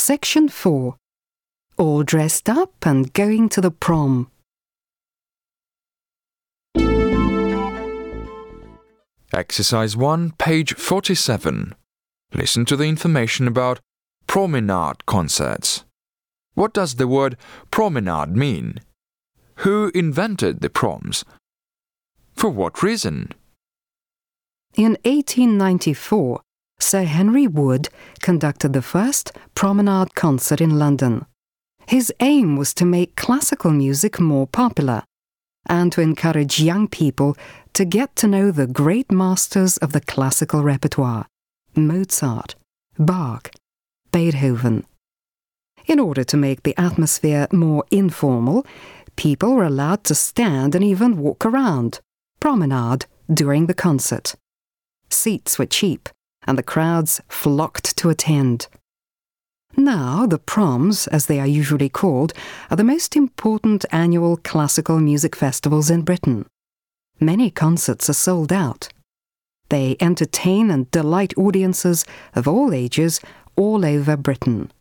Section 4 All dressed up and going to the prom. Exercise 1, page 47. Listen to the information about promenade concerts. What does the word promenade mean? Who invented the proms? For what reason? In 1894, Sir Henry Wood conducted the first promenade concert in London. His aim was to make classical music more popular and to encourage young people to get to know the great masters of the classical repertoire Mozart, Bach, Beethoven. In order to make the atmosphere more informal, people were allowed to stand and even walk around, promenade, during the concert. Seats were cheap, and the crowds flocked to attend. Now, the proms, as they are usually called, are the most important annual classical music festivals in Britain. Many concerts are sold out. They entertain and delight audiences of all ages all over Britain.